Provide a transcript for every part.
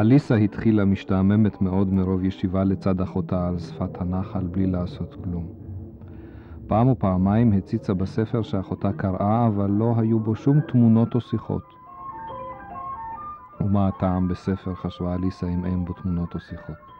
אליסה התחילה משתעממת מאוד מרוב ישיבה לצד אחותה על שפת הנחל בלי לעשות כלום. פעם ופעמיים הציצה בספר שאחותה קראה, אבל לא היו בו שום תמונות או שיחות. ומה הטעם בספר, חשבה אליסה, אם אין בו תמונות או שיחות.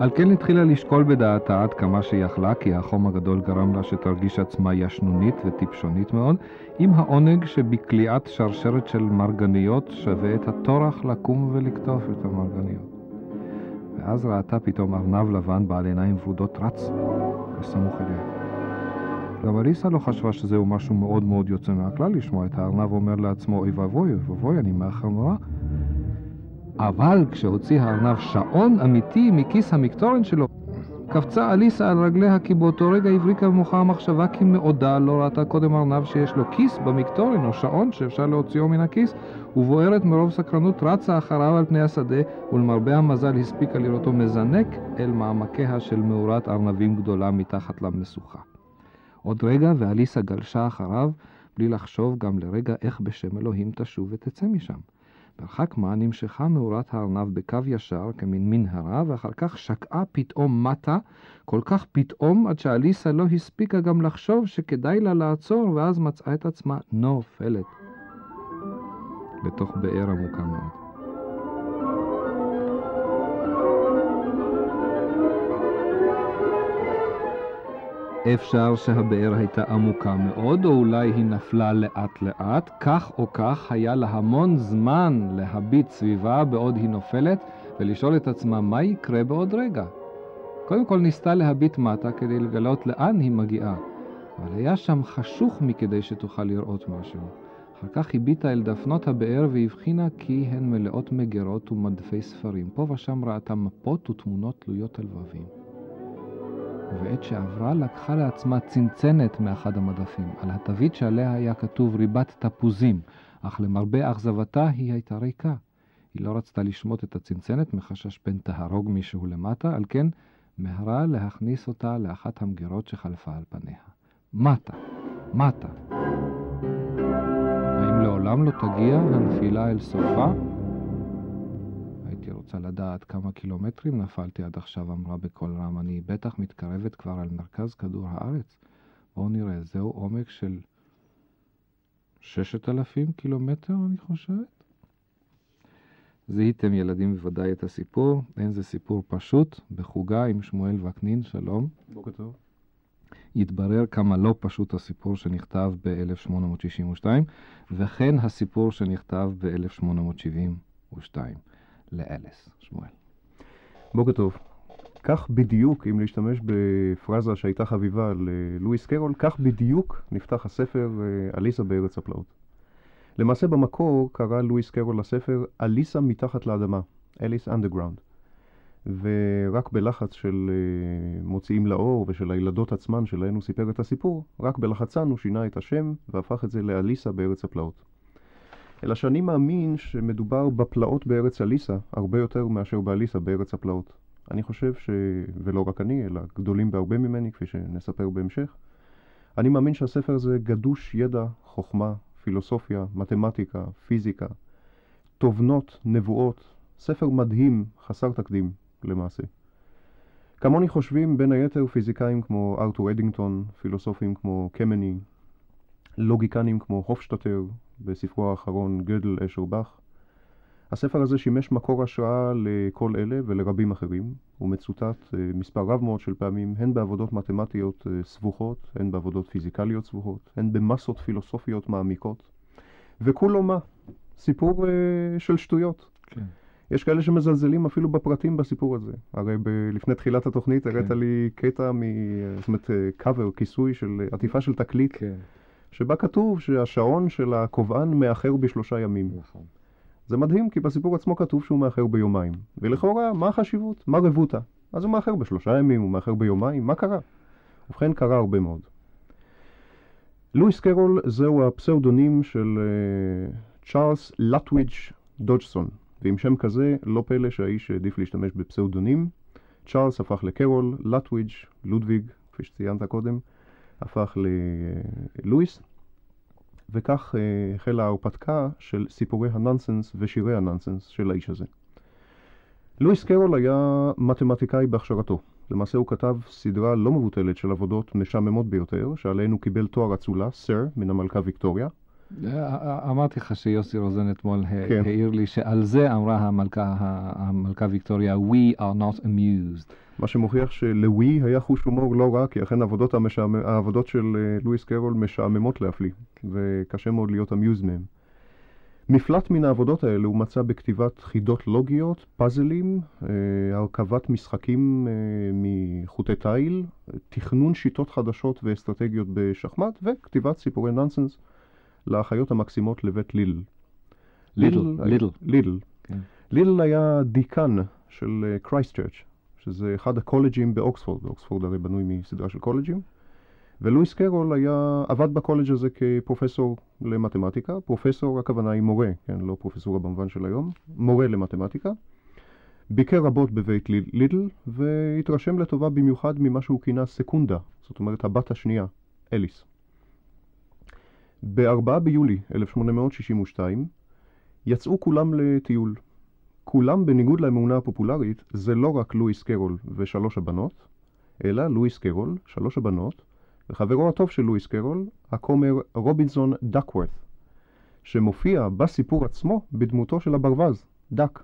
על כן התחילה לשקול בדעתה עד כמה שיכלה, כי החום הגדול גרם לה שתרגיש עצמה ישנונית וטיפשונית מאוד, עם העונג שבקליעת שרשרת של מרגניות שווה את הטורח לקום ולקטוף את המרגניות. ואז ראתה פתאום ארנב לבן בעל עיניים ורודות רץ וסמוך אליה. גם אליסה לא חשבה שזהו משהו מאוד מאוד יוצא מהכלל לשמוע את הארנב אומר לעצמו, אוי ואבוי, אוי ואבוי, אני מאחר נורא. אבל כשהוציא הארנב שעון אמיתי מכיס המקטורן שלו, קפצה אליסה על רגליה כי באותו רגע הבריקה במוחה המחשבה כי מעודה לא ראתה קודם ארנב שיש לו כיס במקטורן או שעון שאפשר להוציאו מן הכיס, ובוערת מרוב סקרנות רצה אחריו על פני השדה, ולמרבה המזל הספיקה לראותו מזנק אל מעמקיה של מאורת ארנבים גדולה מתחת למשוכה. עוד רגע ואליסה גלשה אחריו, בלי לחשוב גם לרגע איך בשם אלוהים תשוב ותצא משם. מרחק נמשכה מאורת הארנב בקו ישר כמין מנהרה, ואחר כך שקעה פתאום מטה, כל כך פתאום עד שאליסה לא הספיקה גם לחשוב שכדאי לה לעצור, ואז מצאה את עצמה נופלת לתוך באר עמוקה מאוד. אפשר שהבאר הייתה עמוקה מאוד, או אולי היא נפלה לאט-לאט. כך או כך, היה לה המון זמן להביט סביבה בעוד היא נופלת, ולשאול את עצמה מה יקרה בעוד רגע. קודם כל ניסתה להביט מטה כדי לגלות לאן היא מגיעה, אבל היה שם חשוך מכדי שתוכל לראות משהו. אחר כך הביטה אל דפנות הבאר והבחינה כי הן מלאות מגירות ומדפי ספרים. פה ושם ראתה מפות ותמונות תלויות על לבבים. ובעת שעברה לקחה לעצמה צנצנת מאחד המדפים. על התווית שעליה היה כתוב ריבת תפוזים, אך למרבה אכזבתה היא הייתה ריקה. היא לא רצתה לשמוט את הצנצנת מחשש פן תהרוג מישהו למטה, על כן מהרה להכניס אותה לאחת המגירות שחלפה על פניה. מטה, מטה. האם לעולם לא תגיע הנפילה אל סופה? רוצה לדעת כמה קילומטרים נפלתי עד עכשיו, אמרה בקול רם. אני בטח מתקרבת כבר על מרכז כדור הארץ. בואו נראה, זהו עומק של ששת אלפים קילומטר, אני חושבת. זיהיתם ילדים בוודאי את הסיפור, אין זה סיפור פשוט, בחוגה עם שמואל וקנין, שלום. בוקר טוב. יתברר כמה לא פשוט הסיפור שנכתב ב-1862, וכן הסיפור שנכתב ב-1872. לאליס, שמואל. בוקר טוב. כך בדיוק, אם להשתמש בפרזה שהייתה חביבה ללואיס קרול, כך בדיוק נפתח הספר אה, אליסה בארץ הפלאות. למעשה במקור קרא לואיס קרול לספר אליסה מתחת לאדמה, אליס אנדרגראונד. ורק בלחץ של אה, מוציאים לאור ושל הילדות עצמן שלהן הוא סיפר את הסיפור, רק בלחצן הוא שינה את השם והפך את זה לאליסה בארץ הפלאות. אלא שאני מאמין שמדובר בפלאות בארץ אליסה הרבה יותר מאשר באליסה בארץ הפלאות. אני חושב ש... ולא רק אני, אלא גדולים בהרבה ממני, כפי שנספר בהמשך, אני מאמין שהספר הזה גדוש ידע, חוכמה, פילוסופיה, מתמטיקה, פיזיקה, תובנות, נבואות, ספר מדהים, חסר תקדים למעשה. כמוני חושבים בין היתר פיזיקאים כמו ארתור אדינגטון, פילוסופים כמו קמני, לוגיקנים כמו הופשטטר, בספרו האחרון גדל אשר באך. הספר הזה שימש מקור השראה לכל אלה ולרבים אחרים. הוא מצוטט אה, מספר רב מאוד של פעמים, הן בעבודות מתמטיות אה, סבוכות, הן בעבודות פיזיקליות סבוכות, הן במסות פילוסופיות מעמיקות. וכולו מה? סיפור uh, של שטויות. כן. יש כאלה שמזלזלים אפילו בפרטים בסיפור הזה. הרי ב- לפני תחילת התוכנית כן. הראת לי קטע, מ... זאת אומרת, קאבר, כיסוי של עטיפה של תקליט. כן. שבה כתוב שהשעון של הקובען מאחר בשלושה ימים. נכון. זה מדהים, כי בסיפור עצמו כתוב שהוא מאחר ביומיים. ולכאורה, מה החשיבות? מה רבותא? אז הוא מאחר בשלושה ימים, הוא מאחר ביומיים, מה קרה? ובכן, קרה הרבה מאוד. לואיס קרול זהו הפסאודונים של צ'ארלס לטוויץ' דודג'סון. ועם שם כזה, לא פלא שהאיש העדיף להשתמש בפסאודונים. צ'ארלס הפך לקרול, לטוויג', לודוויג, כפי שציינת קודם, הפך ללואיס, וכך uh, החלה ההרפתקה של סיפורי הנונסנס ושירי הנונסנס של האיש הזה. לואיס קרול היה מתמטיקאי בהכשרתו. למעשה הוא כתב סדרה לא מבוטלת של עבודות משעממות ביותר, שעליהן הוא קיבל תואר אצולה, סר, מן המלכה ויקטוריה. אמרתי לך שיוסי רוזן אתמול כן. העיר לי שעל זה אמרה המלכה, המלכה ויקטוריה, We are not amused. מה שמוכיח שלווי היה חוש הומור לא רע, כי אכן העבודות, המשעמ... העבודות של אה, לואיס קרול משעממות להפליא, וקשה מאוד להיות amused מהם. מפלט מן העבודות האלה הוא מצא בכתיבת חידות לוגיות, פאזלים, אה, הרכבת משחקים אה, מחוטי תיל, תכנון שיטות חדשות ואסטרטגיות בשחמט, וכתיבת סיפורי נונסנס לאחיות המקסימות לבית ליל. לידל. לידל. לידל. כן. לידל היה דיקן של קרייסט uh, צ'רץ', שזה אחד הקולג'ים באוקספורד. אוקספורד הרי בנוי מסדרה של קולג'ים. ולואיס קרול היה, עבד בקולג' הזה כפרופסור למתמטיקה. פרופסור, הכוונה היא מורה, כן, לא פרופסורה במובן של היום, מורה למתמטיקה. ביקר רבות בבית לידל, והתרשם לטובה במיוחד ממה שהוא כינה סקונדה, זאת אומרת הבת השנייה, אליס. ב-4 ביולי 1862 יצאו כולם לטיול. כולם, בניגוד לאמונה הפופולרית, זה לא רק לואיס קרול ושלוש הבנות, אלא לואיס קרול, שלוש הבנות, וחברו הטוב של לואיס קרול, הכומר רובינזון דקוורת, שמופיע בסיפור עצמו בדמותו של הברווז, דק.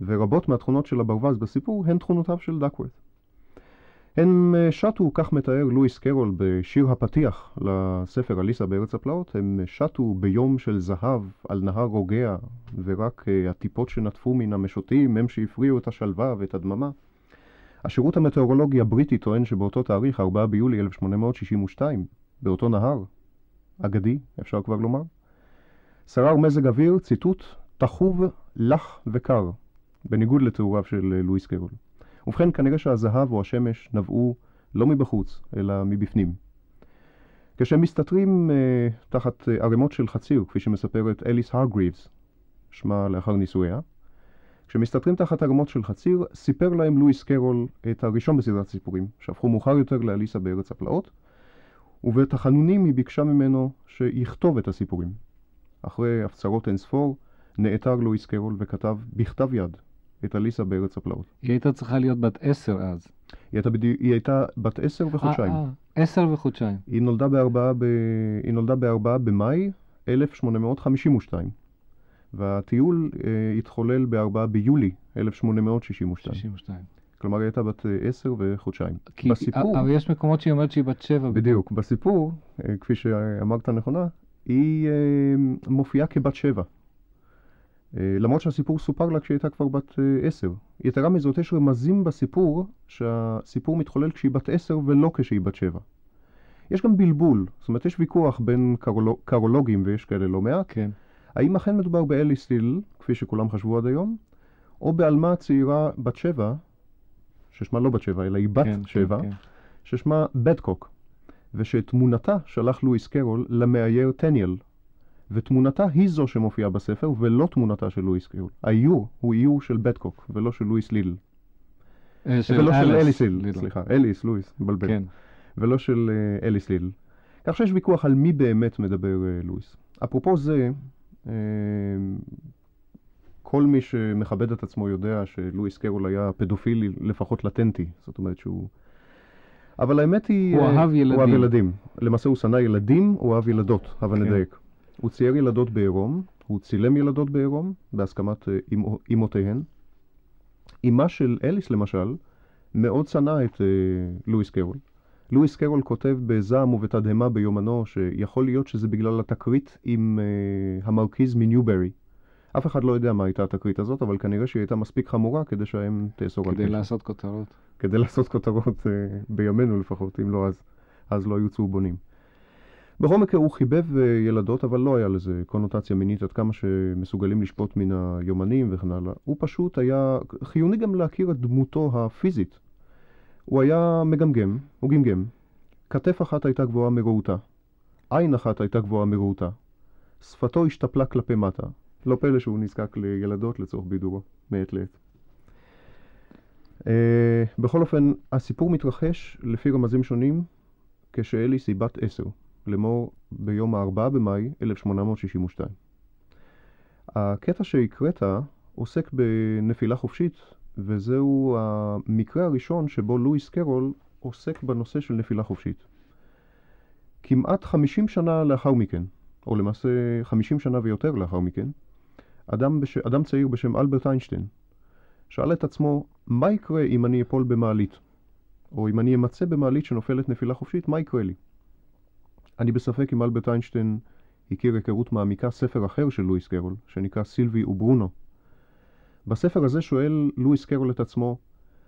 ורבות מהתכונות של הברווז בסיפור הן תכונותיו של דקוורת. הם אה, שטו, כך מתאר לואיס קרול בשיר הפתיח לספר אליסה בארץ הפלאות, הם שטו ביום של זהב על נהר רוגע, ורק uh, הטיפות שנטפו מן המשוטים הם שהפריעו את השלווה ואת הדממה. השירות המטאורולוגי הבריטי טוען שבאותו תאריך, 4 ביולי 1862, באותו נהר, אגדי, אפשר כבר לומר, שרר מזג אוויר, ציטוט, תחוב, לח וקר, בניגוד לתיאוריו של אה, לואיס קרול. ובכן, כנראה שהזהב או השמש נבעו לא מבחוץ, אלא מבפנים. כשהם מסתתרים uh, תחת uh, ערימות של חציר, כפי שמספרת אליס הרגריבס, שמה לאחר נישואיה, כשמסתתרים תחת ערימות של חציר, סיפר להם לואיס קרול את הראשון בסדרת סיפורים, שהפכו מאוחר יותר לאליסה בארץ הפלאות, ובתחנונים היא ביקשה ממנו שיכתוב את הסיפורים. אחרי הפצרות אין ספור, נעתר לואיס קרול וכתב בכתב יד את אליסה בארץ הפלאות. היא הייתה צריכה להיות בת עשר אז. היא הייתה, בדי... היא הייתה בת עשר וחודשיים. אה, אה, עשר וחודשיים. היא נולדה בארבעה, ב... היא נולדה בארבעה במאי 1852, והטיול אה, התחולל בארבעה ביולי 1862. 62. כלומר, היא הייתה בת אה, עשר וחודשיים. כי, בסיפור... אבל יש מקומות שהיא אומרת שהיא בת שבע. בדיוק. בסיפור, כפי שאמרת נכונה, היא אה, מופיעה כבת שבע. אה, למרות שהסיפור סופר לה כשהיא הייתה כבר בת אה, עשר. יתרה מזאת, יש רמזים בסיפור שהסיפור מתחולל כשהיא בת עשר ולא כשהיא בת שבע. יש גם בלבול, זאת אומרת, יש ויכוח בין קרולוג, קרולוגים, ויש כאלה לא מעט. כן. האם אכן מדובר באליס היל, כפי שכולם חשבו עד היום, או בעלמה צעירה בת שבע, ששמה לא בת שבע, אלא היא בת כן, שבע, כן, כן. ששמה בדקוק, ושתמונתה שלח לואיס קרול למאייר טניאל, ותמונתה היא זו שמופיעה בספר, ולא תמונתה של לואיס קיול. האיור הוא איור של בטקוק, ולא של לואיס לידל. אה, ולא של אליס לידל, סליחה, אליס, לואיס, מבלבל. כן. ולא של uh, אליס לידל. כך שיש ויכוח על מי באמת מדבר לואיס. אפרופו זה, כל מי שמכבד את עצמו יודע שלואיס קרול היה פדופילי לפחות לטנטי, זאת אומרת שהוא... אבל האמת היא... הוא אהב ילדים. הוא אהב ילדים. למעשה הוא שנא ילדים, הוא אהב ילדות, הבה כן. נדייק. הוא צייר ילדות בעירום, הוא צילם ילדות בעירום, בהסכמת אה, אמותיהן. אמה של אליס, למשל, מאוד שנאה את uh, לואיס קרול. לואיס קרול כותב בזעם ובתדהמה ביומנו שיכול להיות שזה בגלל התקרית עם uh, המרכיז מניוברי. אף אחד לא יודע מה הייתה התקרית הזאת, אבל כנראה שהיא הייתה מספיק חמורה כדי שהאם תאסור על קשר. כדי לעשות כותרות. כדי לעשות כותרות uh, בימינו לפחות, אם לא אז, אז לא היו צהובונים. מקרה הוא חיבב אה, ילדות, אבל לא היה לזה קונוטציה מינית עד כמה שמסוגלים לשפוט מן היומנים וכן הלאה. הוא פשוט היה חיוני גם להכיר את דמותו הפיזית. הוא היה מגמגם, הוא גמגם. כתף אחת הייתה גבוהה מרעותה, עין אחת הייתה גבוהה מרעותה, שפתו השתפלה כלפי מטה, לא פלא שהוא נזקק לילדות לצורך בידורו, מעת לעת. Uh, בכל אופן, הסיפור מתרחש לפי רמזים שונים כשאליס היא בת עשר, לאמור ביום ה-4 במאי 1862. הקטע שהקראת עוסק בנפילה חופשית, וזהו המקרה הראשון שבו לואיס קרול עוסק בנושא של נפילה חופשית. כמעט 50 שנה לאחר מכן, או למעשה 50 שנה ויותר לאחר מכן, אדם, בש... אדם צעיר בשם אלברט איינשטיין שאל את עצמו, מה יקרה אם אני אפול במעלית? או אם אני אמצא במעלית שנופלת נפילה חופשית, מה יקרה לי? אני בספק אם אלברט איינשטיין הכיר היכרות מעמיקה ספר אחר של לואיס קרול, שנקרא סילבי וברונו. בספר הזה שואל לואיס קרול את עצמו,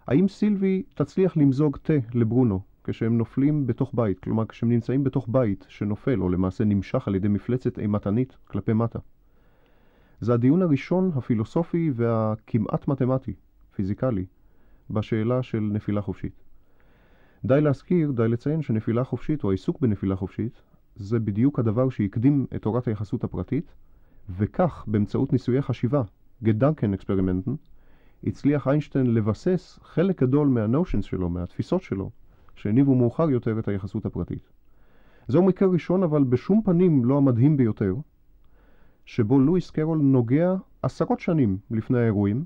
האם סילבי תצליח למזוג תה לברונו כשהם נופלים בתוך בית, כלומר כשהם נמצאים בתוך בית שנופל או למעשה נמשך על ידי מפלצת אימתנית כלפי מטה? זה הדיון הראשון הפילוסופי והכמעט מתמטי, פיזיקלי, בשאלה של נפילה חופשית. די להזכיר, די לציין שנפילה חופשית או העיסוק בנפילה חופשית זה בדיוק הדבר שהקדים את תורת היחסות הפרטית, וכך, באמצעות ניסויי חשיבה, Gedankenexperimenten, הצליח איינשטיין לבסס חלק גדול מה notions שלו, מהתפיסות שלו, שהניבו מאוחר יותר את היחסות הפרטית. זהו מקרה ראשון, אבל בשום פנים לא המדהים ביותר, שבו לואיס קרול נוגע עשרות שנים לפני האירועים,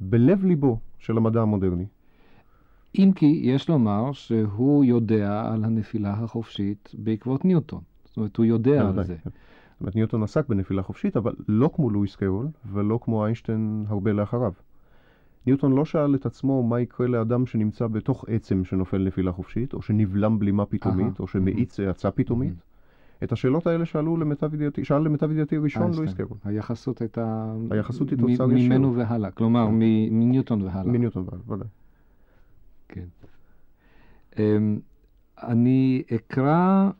בלב ליבו של המדע המודרני. אם כי יש לומר שהוא יודע על הנפילה החופשית בעקבות ניוטון. זאת אומרת, הוא יודע על זה. זאת אומרת, ניוטון עסק בנפילה חופשית, אבל לא כמו לואיס קרול ולא כמו איינשטיין הרבה לאחריו. ניוטון לא שאל את עצמו מה יקרה לאדם שנמצא בתוך עצם שנופל נפילה חופשית, או שנבלם בלימה פתאומית, או שמאיץ האצה פתאומית. את השאלות האלה שאלו למיטב ידיעתי, שאל למיטב ידיעתי ראשון לואיס קרול. היחסות הייתה... היחסות היא תוצר ישיר. ממנו והלאה, כלומר כן. מניוטון והלאה. מניוטון והלאה, ודאי. כן. אמ, אני אקרא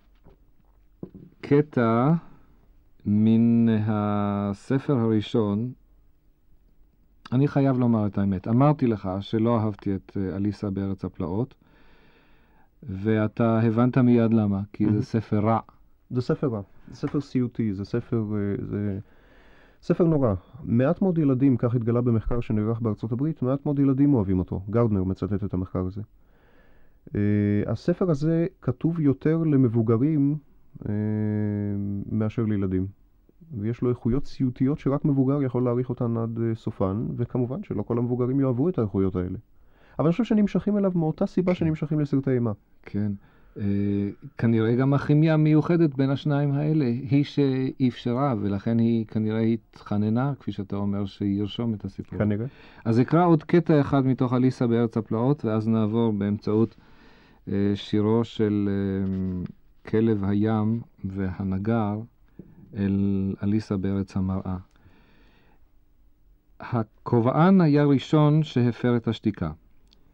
קטע מן הספר הראשון. אני חייב לומר את האמת. אמרתי לך שלא אהבתי את אה, אליסה בארץ הפלאות, ואתה הבנת מיד למה, כי זה ספר רע. זה ספר רע, זה ספר סיוטי, זה ספר... אה, זה... ספר נורא. מעט מאוד ילדים, כך התגלה במחקר שנערך בארצות הברית, מעט מאוד ילדים אוהבים אותו. גרדנר מצטט את המחקר הזה. Uh, הספר הזה כתוב יותר למבוגרים uh, מאשר לילדים. ויש לו איכויות סיוטיות שרק מבוגר יכול להעריך אותן עד uh, סופן, וכמובן שלא כל המבוגרים יאהבו את האיכויות האלה. אבל אני חושב שנמשכים אליו מאותה סיבה כן. שנמשכים לסרטי אימה. כן. אה, כנראה גם הכימיה המיוחדת בין השניים האלה היא שאפשרה, ולכן היא כנראה התחננה, כפי שאתה אומר, שירשום את הסיפור. כנראה. אז אקרא עוד קטע אחד מתוך אליסה בארץ הפלאות, ואז נעבור באמצעות אה, שירו של אה, כלב הים והנגר אל אליסה בארץ המראה. הכובען היה ראשון שהפר את השתיקה.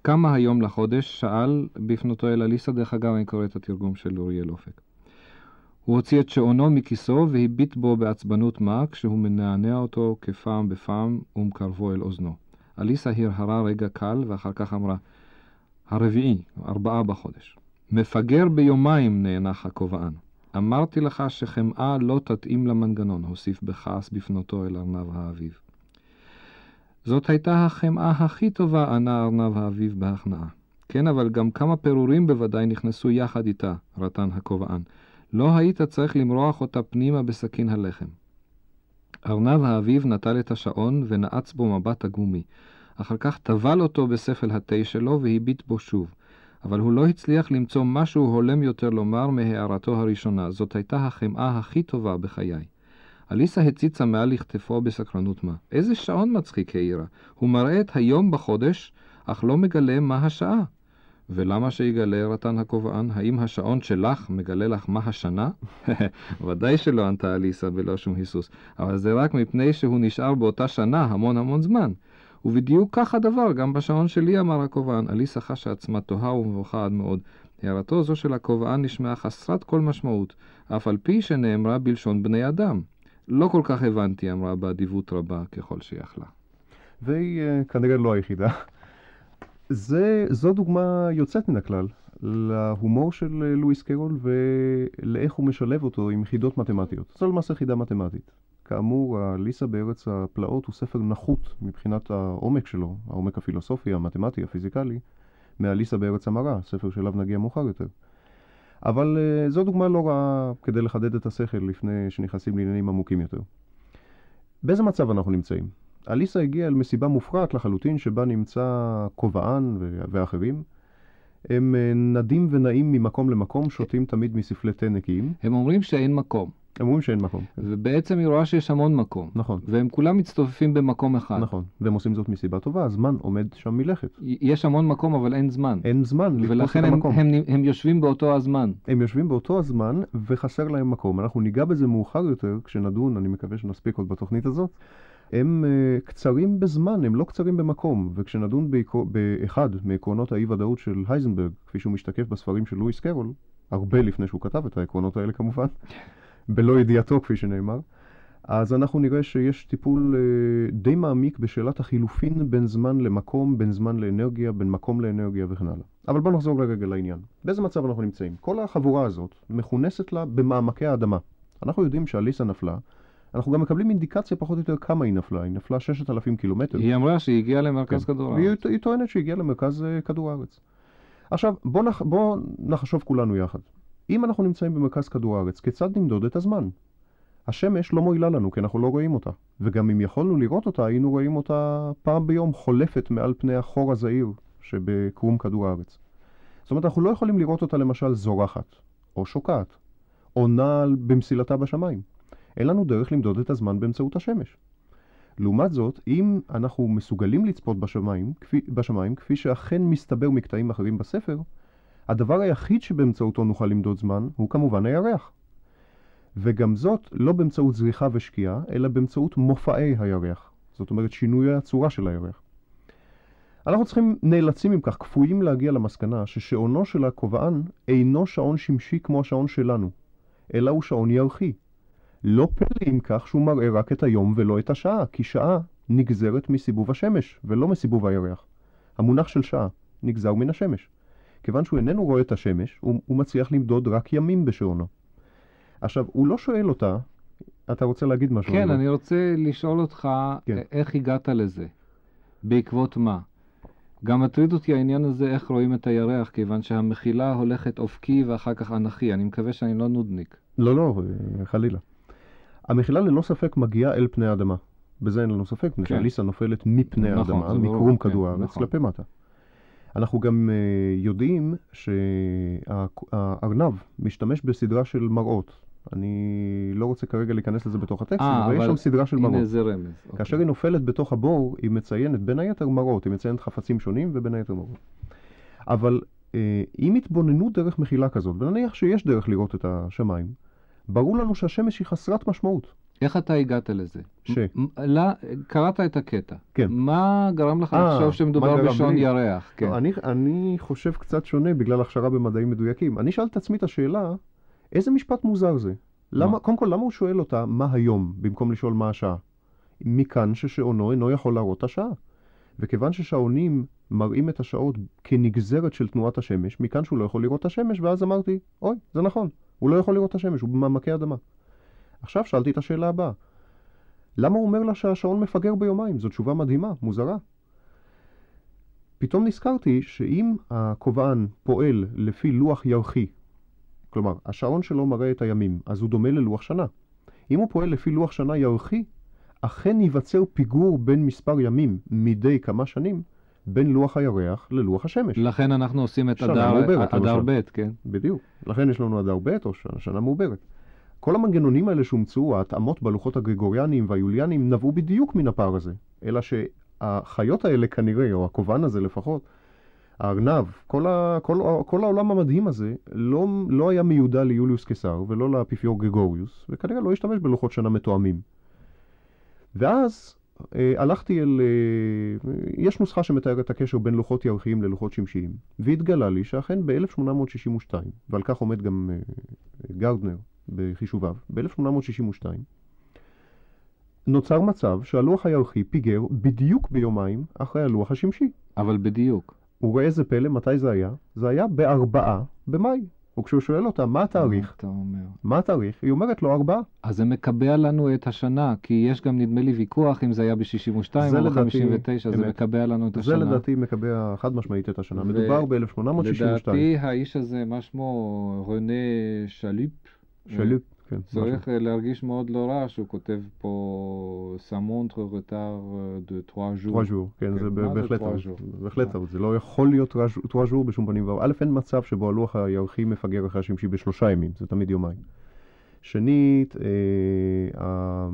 כמה היום לחודש? שאל בפנותו אל אליסה, דרך אגב אני קורא את התרגום של אוריאל אופק. הוא הוציא את שעונו מכיסו והביט בו בעצבנות מה כשהוא מנענע אותו כפעם בפעם ומקרבו אל אוזנו. אליסה הרהרה רגע קל ואחר כך אמרה, הרביעי, ארבעה בחודש. מפגר ביומיים נאנח הכובען. אמרתי לך שחמאה לא תתאים למנגנון, הוסיף בכעס בפנותו אל ארנב האביב. זאת הייתה החמאה הכי טובה, ענה ארנב האביב בהכנעה. כן, אבל גם כמה פירורים בוודאי נכנסו יחד איתה, רטן הכובען. לא היית צריך למרוח אותה פנימה בסכין הלחם. ארנב האביב נטל את השעון ונעץ בו מבט עגומי. אחר כך טבל אותו בספל התה שלו והביט בו שוב. אבל הוא לא הצליח למצוא משהו הולם יותר לומר מהערתו הראשונה. זאת הייתה החמאה הכי טובה בחיי. אליסה הציצה מעל לכתפו בסקרנות מה. איזה שעון מצחיק העירה. הוא מראה את היום בחודש, אך לא מגלה מה השעה. ולמה שיגלה רטן הכובען? האם השעון שלך מגלה לך מה השנה? ודאי שלא ענתה אליסה בלא שום היסוס, אבל זה רק מפני שהוא נשאר באותה שנה המון המון זמן. ובדיוק כך הדבר גם בשעון שלי, אמר הכובען. אליסה חשה עצמה תוהה ומבוכה עד מאוד. הערתו זו של הכובען נשמעה חסרת כל משמעות, אף על פי שנאמרה בלשון בני אדם. לא כל כך הבנתי, אמרה באדיבות רבה ככל שיכלה. והיא uh, כנראה לא היחידה. זה, זו דוגמה יוצאת מן הכלל להומור של אה, לואיס קרול ולאיך הוא משלב אותו עם חידות מתמטיות. זו למעשה חידה מתמטית. כאמור, הליסה בארץ הפלאות הוא ספר נחות מבחינת העומק שלו, העומק הפילוסופי, המתמטי, הפיזיקלי, מהליסה בארץ המראה, ספר שאליו נגיע מאוחר יותר. אבל uh, זו דוגמה לא רעה כדי לחדד את השכל לפני שנכנסים לעניינים עמוקים יותר. באיזה מצב אנחנו נמצאים? אליסה הגיעה אל מסיבה מופרעת לחלוטין שבה נמצא כובען ואחרים. הם אה, נדים ונעים ממקום למקום, שותים תמיד מספלי תה נקיים. הם אומרים שאין מקום. הם אומרים שאין מקום. כן. ובעצם היא רואה שיש המון מקום. נכון. והם כולם מצטופפים במקום אחד. נכון, והם עושים זאת מסיבה טובה, הזמן עומד שם מלכת. יש המון מקום, אבל אין זמן. אין זמן לתפוס את ולכן המקום. הם, הם, הם יושבים באותו הזמן. הם יושבים באותו הזמן וחסר להם מקום. אנחנו ניגע בזה מאוחר יותר כשנדון, אני מקווה שנספיק עוד בתוכנית הזאת. הם uh, קצרים בזמן, הם לא קצרים במקום, וכשנדון בעקר... באחד מעקרונות האי-ודאות של הייזנברג, כפי שהוא משתקף בספרים של לואיס קרול, הרבה לפני שהוא כתב את העקרונות האלה כמובן, בלא ידיעתו כפי שנאמר, אז אנחנו נראה שיש טיפול uh, די מעמיק בשאלת החילופין בין זמן למקום, בין זמן לאנרגיה, בין מקום לאנרגיה וכן הלאה. אבל בואו נחזור לרגע לעניין. באיזה מצב אנחנו נמצאים? כל החבורה הזאת מכונסת לה במעמקי האדמה. אנחנו יודעים שאליסה נפלה, אנחנו גם מקבלים אינדיקציה פחות או יותר כמה היא נפלה. היא נפלה 6,000 קילומטר. היא אמרה שהיא הגיעה למרכז כן. כדור הארץ. היא טוענת שהיא הגיעה למרכז אה, כדור הארץ. עכשיו, בואו נח, בוא נחשוב כולנו יחד. אם אנחנו נמצאים במרכז כדור הארץ, כיצד נמדוד את הזמן? השמש לא מועילה לנו כי אנחנו לא רואים אותה. וגם אם יכולנו לראות אותה, היינו רואים אותה פעם ביום חולפת מעל פני החור הזעיר שבקרום כדור הארץ. זאת אומרת, אנחנו לא יכולים לראות אותה למשל זורחת, או שוקעת, או נעה במסילתה בשמיים. אין לנו דרך למדוד את הזמן באמצעות השמש. לעומת זאת, אם אנחנו מסוגלים לצפות בשמיים, כפי, בשמיים, כפי שאכן מסתבר מקטעים אחרים בספר, הדבר היחיד שבאמצעותו נוכל למדוד זמן הוא כמובן הירח. וגם זאת לא באמצעות זריחה ושקיעה, אלא באמצעות מופעי הירח. זאת אומרת שינוי הצורה של הירח. אנחנו צריכים, נאלצים אם כך, כפויים להגיע למסקנה ששעונו של הכובען אינו שעון שמשי כמו השעון שלנו, אלא הוא שעון ירחי. לא פלא אם כך שהוא מראה רק את היום ולא את השעה, כי שעה נגזרת מסיבוב השמש ולא מסיבוב הירח. המונח של שעה נגזר מן השמש. כיוון שהוא איננו רואה את השמש, הוא, הוא מצליח למדוד רק ימים בשעונו. עכשיו, הוא לא שואל אותה, אתה רוצה להגיד משהו? כן? אני רוצה לשאול אותך, כן. איך הגעת לזה? בעקבות מה? גם מטריד אותי העניין הזה, איך רואים את הירח, כיוון שהמחילה הולכת אופקי ואחר כך אנכי. אני מקווה שאני לא נודניק. לא, לא, חלילה. המחילה ללא ספק מגיעה אל פני האדמה. בזה אין לנו ספק, מפני כן. שהליסה נופלת מפני נכון, האדמה, מקרום כן, כדור הארץ נכון. כלפי מטה. אנחנו גם uh, יודעים שהארנב משתמש בסדרה של מראות. אני לא רוצה כרגע להיכנס לזה בתוך הטקסט, אה, אבל יש שם סדרה של מראות. הנה זה רמז. כאשר אוקיי. היא נופלת בתוך הבור, היא מציינת בין היתר מראות, היא מציינת חפצים שונים ובין היתר מראות. אבל אה, אם יתבוננו דרך מחילה כזאת, ונניח שיש דרך לראות את השמיים, ברור לנו שהשמש היא חסרת משמעות. איך אתה הגעת לזה? ש? לא, קראת את הקטע. כן. מה גרם לך אה, לחשוב שמדובר בשעון לי? ירח? כן. לא, אני, אני חושב קצת שונה בגלל הכשרה במדעים מדויקים. אני שאלתי את עצמי את השאלה, איזה משפט מוזר זה? למה, מה? קודם כל, למה הוא שואל אותה מה היום, במקום לשאול מה השעה? מכאן ששעונו אינו יכול להראות את השעה. וכיוון ששעונים מראים את השעות כנגזרת של תנועת השמש, מכאן שהוא לא יכול לראות את השמש, ואז אמרתי, אוי, זה נכון, הוא לא יכול לראות את השמש, הוא במעמקי אדמה. עכשיו שאלתי את השאלה הבאה, למה הוא אומר לה שהשעון מפגר ביומיים? זו תשובה מדהימה, מוזרה. פתאום נזכרתי שאם הכובען פועל לפי לוח ירחי, כלומר, השעון שלו מראה את הימים, אז הוא דומה ללוח שנה. אם הוא פועל לפי לוח שנה ירחי, אכן ייווצר פיגור בין מספר ימים מדי כמה שנים בין לוח הירח ללוח השמש. לכן אנחנו עושים את אדר מעוברת, אדר למשל. ב', כן? בדיוק. לכן יש לנו אדר ב' או שנה, שנה מעוברת. כל המנגנונים האלה שהומצאו, ההתאמות בלוחות הגרגוריאניים והיוליאניים, נבעו בדיוק מן הפער הזה. אלא שהחיות האלה כנראה, או הכובען הזה לפחות, הארנב, כל, ה, כל, כל העולם המדהים הזה, לא, לא היה מיודע ליוליוס קיסר ולא לאפיפיור גרגוריוס, וכנראה לא השתמש בלוחות שנה מתואמים. ואז אה, הלכתי אל... אה, יש נוסחה שמתארת את הקשר בין לוחות ירחיים ללוחות שמשיים, והתגלה לי שאכן ב-1862, ועל כך עומד גם אה, גרדנר בחישוביו, ב-1862, נוצר מצב שהלוח הירחי פיגר בדיוק ביומיים אחרי הלוח השמשי. אבל בדיוק. וראה איזה פלא, מתי זה היה? זה היה בארבעה במאי. וכשהוא שואל אותה, מה התאריך? אתה אומר. מה התאריך? היא אומרת לו, ארבעה. אז זה מקבע לנו את השנה, כי יש גם, נדמה לי, ויכוח אם זה היה ב-62 זה או לדעתי ב-59, זה. מקבע לנו את זה השנה. לדעתי מקבע חד משמעית את השנה. ו- מדובר ב-1862. לדעתי האיש הזה, מה שמו, רנה שליפ, שלופ, כן. צריך אה, להרגיש מאוד לא רע שהוא כותב פה sa montre retarde de trois jours. trois jours, כן, כן, זה בהחלט? בהחלט? טעות. זה לא יכול להיות trois jours בשום פנים ואופן. א', אין מצב שבו הלוח הירחי מפגר אחרי השמשי בשלושה ימים, זה תמיד יומיים. שנית, אה,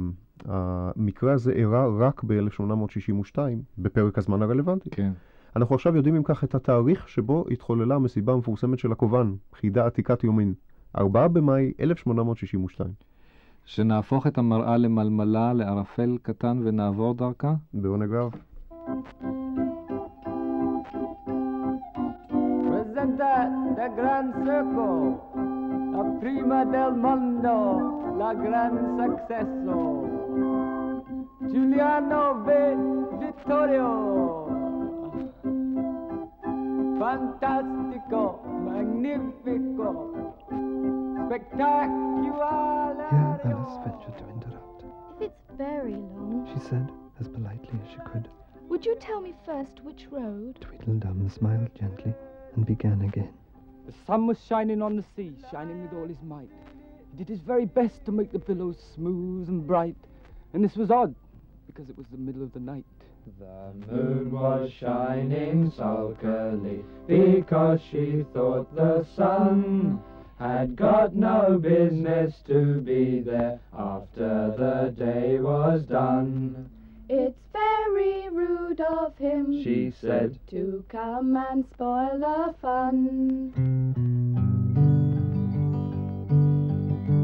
המקרה הזה אירע רק ב-1862, בפרק הזמן הרלוונטי. כן. אנחנו עכשיו יודעים אם כך את התאריך שבו התחוללה המסיבה המפורסמת של הכובען, חידה עתיקת יומין. 4 במאי 1862. שנהפוך את המראה למלמלה, לערפל קטן ונעבור דרכה? בעונג רב. Presenta the Gran Circo, la prima del mondo, la gran successo. Giuliano V. Vittorio. Fantastico, magnifico, spectacular. Here Alice ventured to interrupt. If it's very long, She said, as politely as she could. would you tell me first which road? Tweedledum smiled gently and began again. The sun was shining on the sea, shining with all his might. He did his very best to make the billows smooth and bright. And this was odd, because it was the middle of the night. The moon was shining sulkily because she thought the sun had got no business to be there after the day was done. It's very rude of him She said, to come and spoil the fun.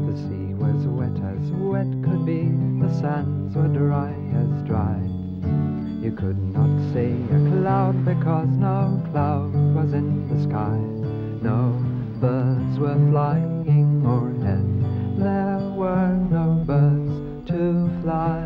The sea was wet as wet could be, the sands were dry as dry. You could not see a cloud because no cloud was in the sky. No birds were flying overhead, there were no birds to fly.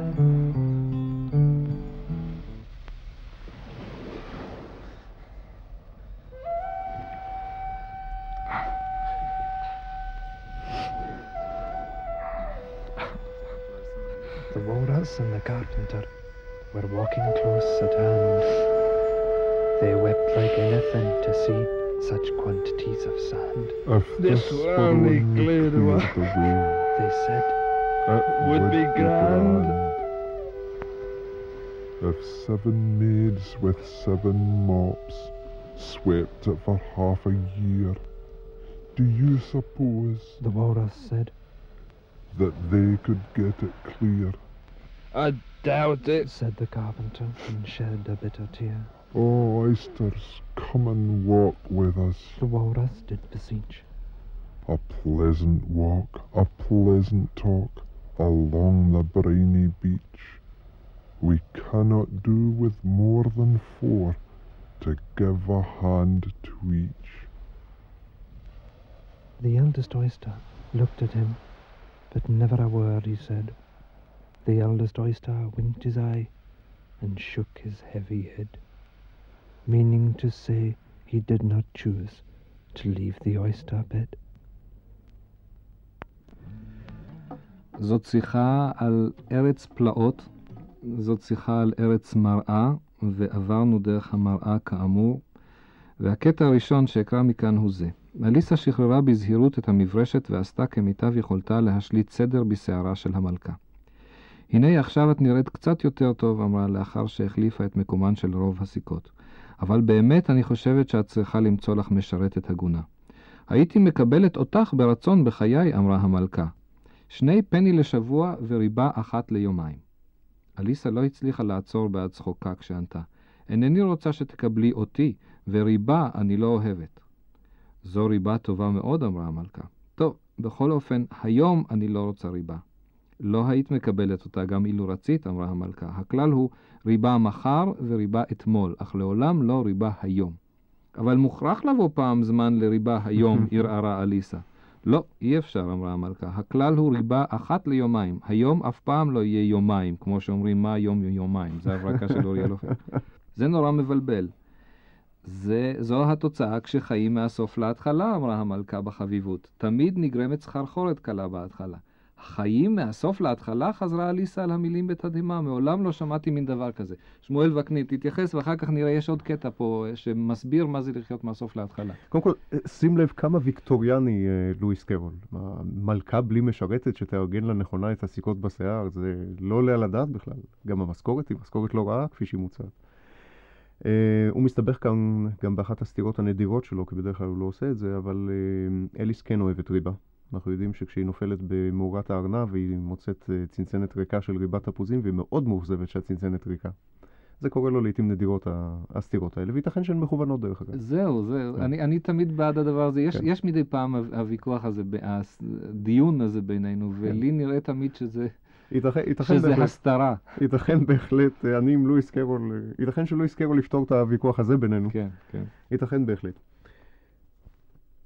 The walrus and the carpenter were walking close at hand. They wept like anything to see such quantities of sand. If This this were were only only cleared cleared away. away, They said, uh, it Would be grand. If seven maids with seven mops swept it for half a year, do you suppose the walrus said, that they could get it clear? I doubt it. said the carpenter, and shed a bitter tear. Oh, oysters, come and walk with us. The walrus did beseech. A pleasant walk, a pleasant talk along the briny beach. We cannot do with more than four to give a hand to each. The eldest oyster looked at him, but never a word he said. The eldest oyster winked his eye and shook his heavy head, meaning to say he did not choose to leave the oyster bed. זאת שיחה על ארץ פלאות, זאת שיחה על ארץ מראה, ועברנו דרך המראה כאמור. והקטע הראשון שאקרא מכאן הוא זה. אליסה שחררה בזהירות את המברשת ועשתה כמיטב יכולתה להשליט סדר בשערה של המלכה. הנה עכשיו את נראית קצת יותר טוב, אמרה לאחר שהחליפה את מקומן של רוב הסיכות. אבל באמת אני חושבת שאת צריכה למצוא לך משרתת הגונה. הייתי מקבלת אותך ברצון בחיי, אמרה המלכה. שני פני לשבוע וריבה אחת ליומיים. אליסה לא הצליחה לעצור בעד צחוקה כשענתה. אינני רוצה שתקבלי אותי, וריבה אני לא אוהבת. זו ריבה טובה מאוד, אמרה המלכה. טוב, בכל אופן, היום אני לא רוצה ריבה. לא היית מקבלת אותה גם אילו רצית, אמרה המלכה. הכלל הוא ריבה מחר וריבה אתמול, אך לעולם לא ריבה היום. אבל מוכרח לבוא פעם זמן לריבה היום, ערערה אליסה. לא, אי אפשר, אמרה המלכה. הכלל הוא ריבה אחת ליומיים. היום אף פעם לא יהיה יומיים, כמו שאומרים מה יום יומיים. זה הברקה של אוריאל אופן. זה נורא מבלבל. זה, זו התוצאה כשחיים מהסוף להתחלה, אמרה המלכה בחביבות. תמיד נגרמת סחרחורת קלה בהתחלה. חיים מהסוף להתחלה, חזרה אליסה על המילים בתדהמה. מעולם לא שמעתי מין דבר כזה. שמואל וקנין, תתייחס, ואחר כך נראה, יש עוד קטע פה שמסביר מה זה לחיות מהסוף להתחלה. קודם כל, שים לב כמה ויקטוריאני אה, לואיס קרול. מלכה בלי משרתת שתארגן לה נכונה את הסיכות בשיער, זה לא עולה על הדעת בכלל. גם המשכורת היא משכורת לא רעה, כפי שהיא מוצעת. Uh, הוא מסתבך כאן גם באחת הסתירות הנדירות שלו, כי בדרך כלל הוא לא עושה את זה, אבל uh, אליס כן אוהבת ריבה. אנחנו יודעים שכשהיא נופלת במאורת הארנב והיא מוצאת uh, צנצנת ריקה של ריבת תפוזים, והיא מאוד מאוכזבת שהצנצנת ריקה. זה קורה לו לעיתים נדירות, הסתירות האלה, וייתכן שהן מכוונות דרך אגב. זהו, זהו. כן. אני, אני תמיד בעד הדבר הזה. יש, כן. יש מדי פעם הוויכוח הזה, הדיון הזה בינינו, כן. ולי נראה תמיד שזה... ייתכן, ייתכן שזה בהחלט, הסתרה. ייתכן בהחלט, אני עם לואיס קרול, ייתכן שלואיס קרול יפתור את הוויכוח הזה בינינו. כן, כן. ייתכן בהחלט.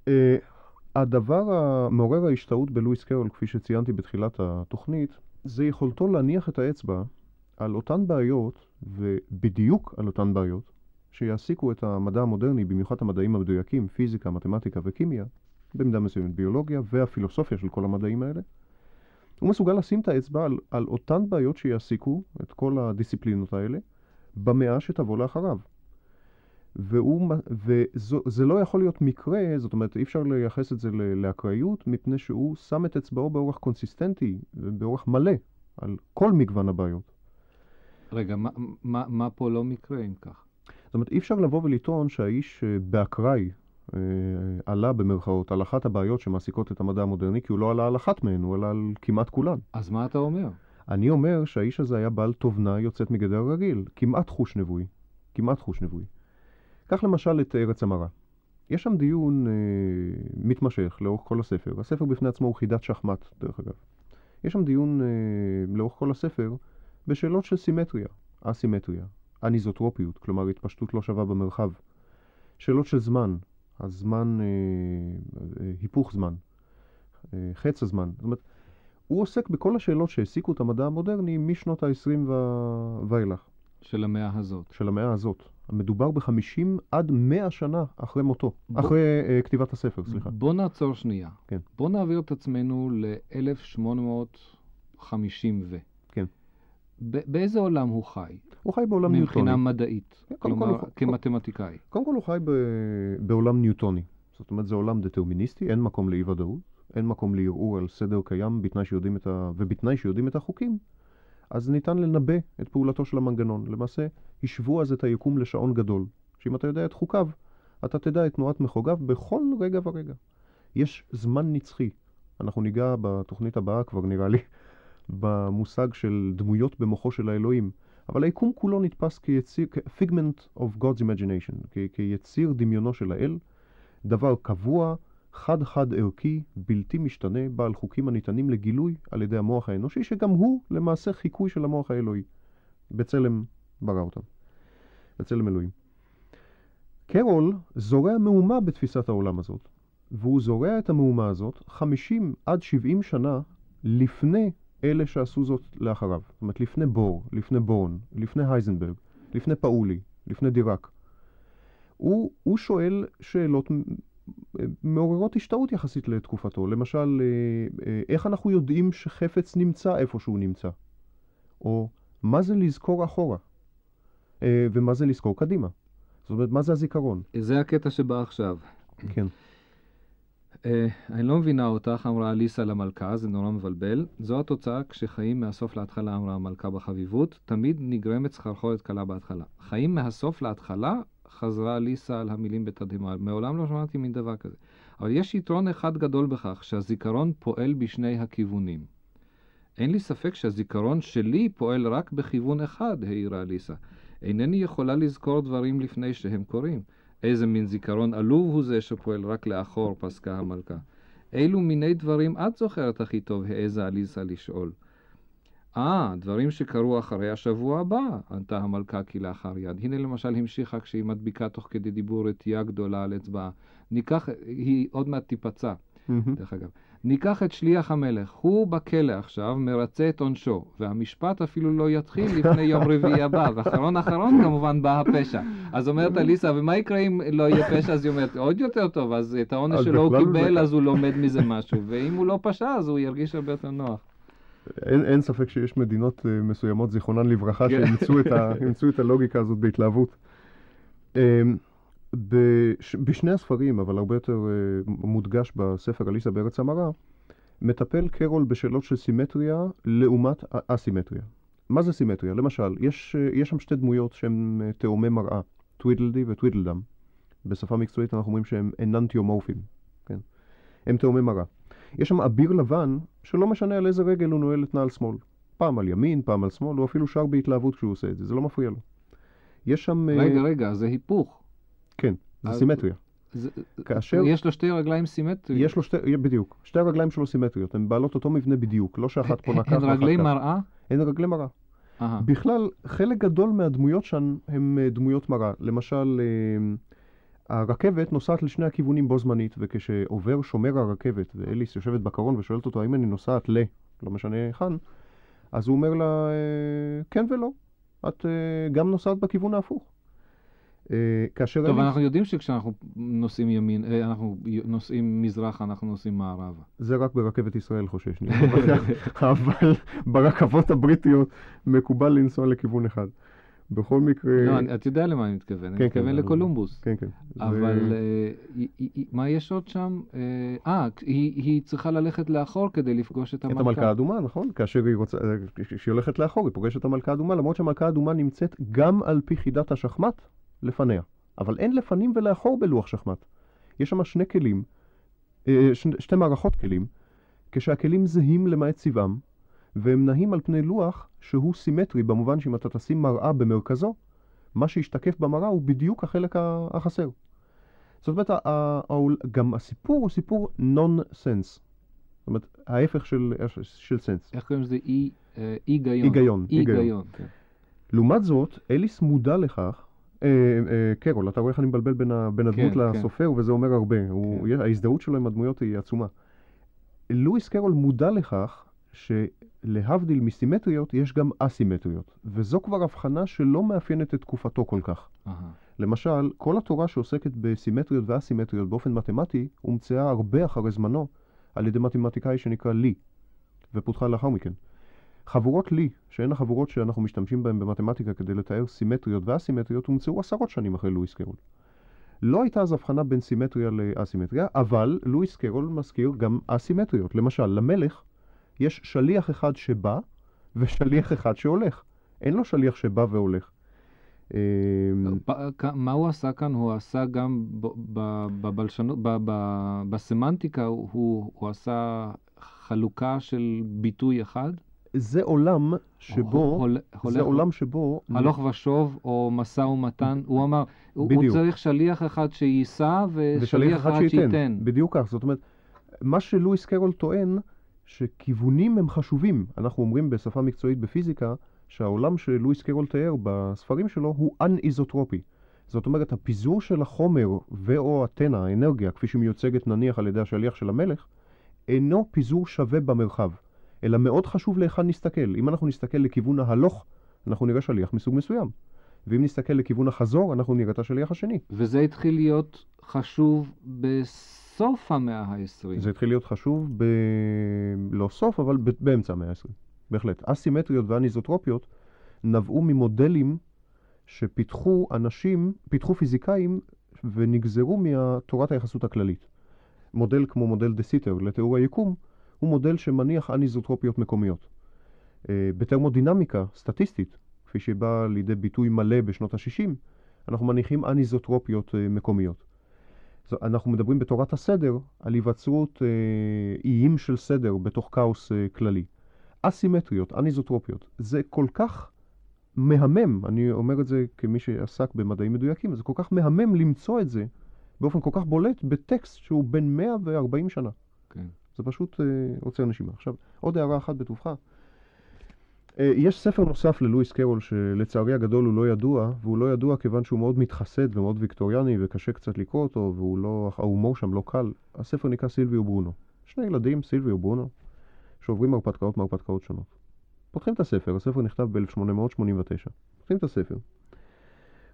Uh, הדבר המעורר ההשתאות בלואיס קרול, כפי שציינתי בתחילת התוכנית, זה יכולתו להניח את האצבע על אותן בעיות, ובדיוק על אותן בעיות, שיעסיקו את המדע המודרני, במיוחד המדעים המדויקים, פיזיקה, מתמטיקה וכימיה, במידה מסוימת ביולוגיה והפילוסופיה של כל המדעים האלה, הוא מסוגל לשים את האצבע על, על אותן בעיות שיעסיקו את כל הדיסציפלינות האלה במאה שתבוא לאחריו. והוא, וזה לא יכול להיות מקרה, זאת אומרת, אי אפשר לייחס את זה לאקראיות, מפני שהוא שם את אצבעו באורח קונסיסטנטי, באורח מלא, על כל מגוון הבעיות. רגע, מה, מה, מה פה לא מקרה אם כך? זאת אומרת, אי אפשר לבוא ולטעון שהאיש אה, באקראי אה, עלה במרכאות על אחת הבעיות שמעסיקות את המדע המודרני, כי הוא לא עלה על אחת מהן, הוא עלה על כמעט כולן. אז מה אתה אומר? אני אומר שהאיש הזה היה בעל תובנה יוצאת מגדר רגיל, כמעט חוש נבואי. כמעט חוש נבואי. קח למשל את ארץ המרה. יש שם דיון אה, מתמשך לאורך כל הספר. הספר בפני עצמו הוא חידת שחמט, דרך אגב. יש שם דיון אה, לאורך כל הספר בשאלות של סימטריה, אסימטריה, אניזוטרופיות, כלומר התפשטות לא שווה במרחב. שאלות של זמן, הזמן, אה, אה, היפוך זמן, אה, חץ הזמן. זאת אומרת, הוא עוסק בכל השאלות שהעסיקו את המדע המודרני משנות ה-20 ואילך. של המאה הזאת. של המאה הזאת. מדובר ב-50 עד 100 שנה אחרי מותו, בוא, אחרי uh, כתיבת הספר, סליחה. בוא נעצור שנייה. כן. בוא נעביר את עצמנו ל-1850 ו... כן. באיזה עולם הוא חי? הוא חי בעולם ניוטוני. מבחינה מדעית, כן, כלומר, כל, כמתמטיקאי. קודם כל הוא חי ב... בעולם ניוטוני. זאת אומרת, זה עולם דטרמיניסטי, אין מקום לאי-ודאות, אין מקום לערעור על סדר קיים בתנאי שיודעים את ה... ובתנאי שיודעים את החוקים. אז ניתן לנבא את פעולתו של המנגנון. למעשה, השוו אז את היקום לשעון גדול, שאם אתה יודע את חוקיו, אתה תדע את תנועת מחוגיו בכל רגע ורגע. יש זמן נצחי. אנחנו ניגע בתוכנית הבאה כבר נראה לי, במושג של דמויות במוחו של האלוהים. אבל היקום כולו נתפס כיציר, figment of God's imagination, כ- כיציר דמיונו של האל, דבר קבוע, חד-חד ערכי, בלתי משתנה, בעל חוקים הניתנים לגילוי על ידי המוח האנושי, שגם הוא למעשה חיקוי של המוח האלוהי. בצלם ברא אותם. בצלם אלוהים. קרול זורע מהומה בתפיסת העולם הזאת, והוא זורע את המהומה הזאת 50 עד 70 שנה לפני אלה שעשו זאת לאחריו. זאת אומרת, לפני בור, לפני בורן, לפני הייזנברג, לפני פאולי, לפני דיראק. הוא, הוא שואל שאלות מעוררות השתאות יחסית לתקופתו. למשל, אה, אה, איך אנחנו יודעים שחפץ נמצא איפה שהוא נמצא? או מה זה לזכור אחורה? אה, ומה זה לזכור קדימה? זאת אומרת, מה זה הזיכרון? זה הקטע שבא עכשיו. כן. Uh, אני לא מבינה אותך, אמרה אליסה למלכה, זה נורא מבלבל. זו התוצאה כשחיים מהסוף להתחלה, אמרה המלכה בחביבות, תמיד נגרמת סחרחורת קלה בהתחלה. חיים מהסוף להתחלה, חזרה ליסה על המילים בתדהמה. מעולם לא שמעתי מין דבר כזה. אבל יש יתרון אחד גדול בכך, שהזיכרון פועל בשני הכיוונים. אין לי ספק שהזיכרון שלי פועל רק בכיוון אחד, העירה ליסה. אינני יכולה לזכור דברים לפני שהם קורים. איזה מין זיכרון עלוב הוא זה שפועל רק לאחור, פסקה המלכה. אילו מיני דברים את זוכרת הכי טוב, העזה אליסה לשאול. אה, דברים שקרו אחרי השבוע הבא, ענתה המלכה כלאחר יד. הנה למשל המשיכה כשהיא מדביקה תוך כדי דיבור רטייה גדולה על אצבעה. ניקח, היא עוד מעט תיפצע. דרך אגב. ניקח את שליח המלך, הוא בכלא עכשיו, מרצה את עונשו, והמשפט אפילו לא יתחיל לפני יום רביעי הבא, ואחרון אחרון כמובן בא הפשע. אז אומרת אליסה, ומה יקרה אם לא יהיה פשע? אז היא אומרת, עוד יותר טוב, אז את העונש אז שלו הוא קיבל, אז הוא לומד מזה משהו, ואם הוא לא פשע, אז הוא ירגיש הרבה יותר נוח. אין, אין ספק שיש מדינות אה, מסוימות, זיכרונן לברכה, כן. שאימצו את, ה, את הלוגיקה הזאת בהתלהבות. אמ, בש, בשני הספרים, אבל הרבה יותר אה, מודגש בספר אליסה בארץ המרה, מטפל קרול בשאלות של סימטריה לעומת אסימטריה. מה זה סימטריה? למשל, יש, אה, יש שם שתי דמויות שהן תאומי מראה, טווידלדי וטווידלדם. בשפה מקצועית אנחנו אומרים שהם אננטיומורפים, כן? הם תאומי מראה. יש שם אביר לבן, שלא משנה על איזה רגל הוא נועל את נעל שמאל. פעם על ימין, פעם על שמאל, הוא אפילו שר בהתלהבות כשהוא עושה את זה, זה לא מפריע לו. יש שם... אה, רגע, רגע, זה היפוך. כן, זה אז- סימטריה. זה- כאשר... יש לו שתי רגליים סימטריות. יש לו שתי... בדיוק. שתי הרגליים שלו סימטריות, הן בעלות אותו מבנה בדיוק, לא שאחת פונה כך הן רגלי. מראה? הן רגלי מראה. בכלל, חלק גדול מהדמויות שם הן אה, דמויות מראה. למשל, אה, הרכבת נוסעת לשני הכיוונים בו זמנית, וכשעובר שומר הרכבת, ואליס יושבת בקרון ושואלת אותו האם אני נוסעת ל... לא משנה היכן, אז הוא אומר לה, אה, כן ולא, את אה, גם נוסעת בכיוון ההפוך. אה, כאשר טוב, אליס... אנחנו יודעים שכשאנחנו נוסעים ימין, אנחנו נוסעים מזרחה, אנחנו נוסעים מערבה. זה רק ברכבת ישראל חושש, בטוח. אבל ברכבות הבריטיות מקובל לנסוע לכיוון אחד. בכל מקרה... לא, אני- אתה יודע למה אני מתכוון, כן, אני כן, מתכוון אבל- לקולומבוס. כן, כן. אבל זה- אה, היא- היא- מה יש עוד שם? אה, אה, היא היא צריכה ללכת לאחור כדי לפגוש את את המלכה. המלכה האדומה, נכון? כאשר היא רוצה, אה, כשהיא הולכת לאחור, היא פוגשת את המלכה האדומה, למרות שהמלכה האדומה נמצאת גם על פי חידת השחמט לפניה. אבל אין לפנים ולאחור בלוח שחמט. יש שם שני כלים, אה, ש- שתי מערכות כלים, כשהכלים זהים למעט צבעם, והם נעים על פני לוח שהוא סימטרי, במובן שאם אתה תשים מראה במרכזו, מה שישתקף במראה הוא בדיוק החלק החסר. זאת אומרת, גם הסיפור הוא סיפור נון-סנס. זאת אומרת, ההפך של, של סנס. איך קוראים לזה? אי אה, היגיון. היגיון, היגיון. כן. לעומת זאת, אליס מודע לכך, אה, אה, קרול, אתה רואה איך אני מבלבל בין, ה, בין הדמות כן, כן. לסופר, וזה אומר הרבה. הוא, ההזדהות שלו עם הדמויות היא עצומה. לואיס קרול מודע לכך שלהבדיל מסימטריות, יש גם אסימטריות, וזו כבר הבחנה שלא מאפיינת את תקופתו כל כך. אהה. למשל, כל התורה שעוסקת בסימטריות ואסימטריות באופן מתמטי, הומצאה הרבה אחרי זמנו על ידי מתמטיקאי שנקרא לי, ופותחה לאחר מכן. חבורות לי, שהן החבורות שאנחנו משתמשים בהן במתמטיקה כדי לתאר סימטריות ואסימטריות, הומצאו עשרות שנים אחרי לואיס קרול. לא הייתה אז הבחנה בין סימטריה לאסימטריה, אבל לואיס קרול מזכיר גם אסימטריות. למשל, למלך יש שליח אחד שבא ושליח אחד שהולך. אין לו שליח שבא והולך. אמ, כ- מה הוא עשה כאן? הוא עשה גם בבלשנות, בסמנטיקה, הוא- הוא עשה חלוקה של ביטוי אחד? זה עולם שבו, הול- זה עולם שבו, הלוך ושוב, או משא ומתן, הוא אמר, הוא הוא בדיוק. צריך שליח אחד שיישא ושליח אחד. שייתן. בדיוק כך. זאת אומרת, מה שלואיס קרול טוען, שכיוונים הם חשובים. אנחנו אומרים בשפה מקצועית בפיזיקה, שהעולם שלואיס קרול תיאר בספרים שלו הוא אנ-איזוטרופי. זאת אומרת, הפיזור של החומר ו/או התנע, האנרגיה, כפי שהיא מיוצגת נניח על ידי השליח של המלך, אינו פיזור שווה במרחב, אלא מאוד חשוב להיכן נסתכל. אם אנחנו נסתכל לכיוון ההלוך, אנחנו נראה שליח מסוג מסוים. ואם נסתכל לכיוון החזור, אנחנו נראה את השליח השני. וזה התחיל להיות חשוב בסוף המאה ה-20. זה התחיל להיות חשוב ב... לא סוף, אבל ב... באמצע המאה ה-20. בהחלט. אסימטריות ואניזוטרופיות נבעו ממודלים שפיתחו אנשים, פיתחו פיזיקאים ונגזרו מתורת היחסות הכללית. מודל כמו מודל דה סיטר לתיאור היקום הוא מודל שמניח אניזוטרופיות מקומיות. אה, בטרמודינמיקה סטטיסטית, כפי שבאה לידי ביטוי מלא בשנות ה-60, אנחנו מניחים אניזוטרופיות אה, מקומיות. אנחנו מדברים בתורת הסדר על היווצרות אה, איים של סדר בתוך כאוס אה, כללי. אסימטריות, אניזוטרופיות, זה כל כך מהמם, אני אומר את זה כמי שעסק במדעים מדויקים, זה כל כך מהמם למצוא את זה באופן כל כך בולט בטקסט שהוא בן 140 שנה. כן. זה פשוט אה, עוצר נשימה. עכשיו, עוד הערה אחת בטובך. אה, יש ספר נוסף ללואיס קרול שלצערי הגדול הוא לא ידוע, והוא לא ידוע כיוון שהוא מאוד מתחסד ומאוד ויקטוריאני וקשה קצת לקרוא אותו, והוא לא, ההומור שם לא קל. הספר נקרא סילבי וברונו. שני ילדים, סילבי וברונו, שעוברים הרפתקאות מהרפתקאות שונות. פותחים את הספר, הספר נכתב ב-1889. פותחים את הספר.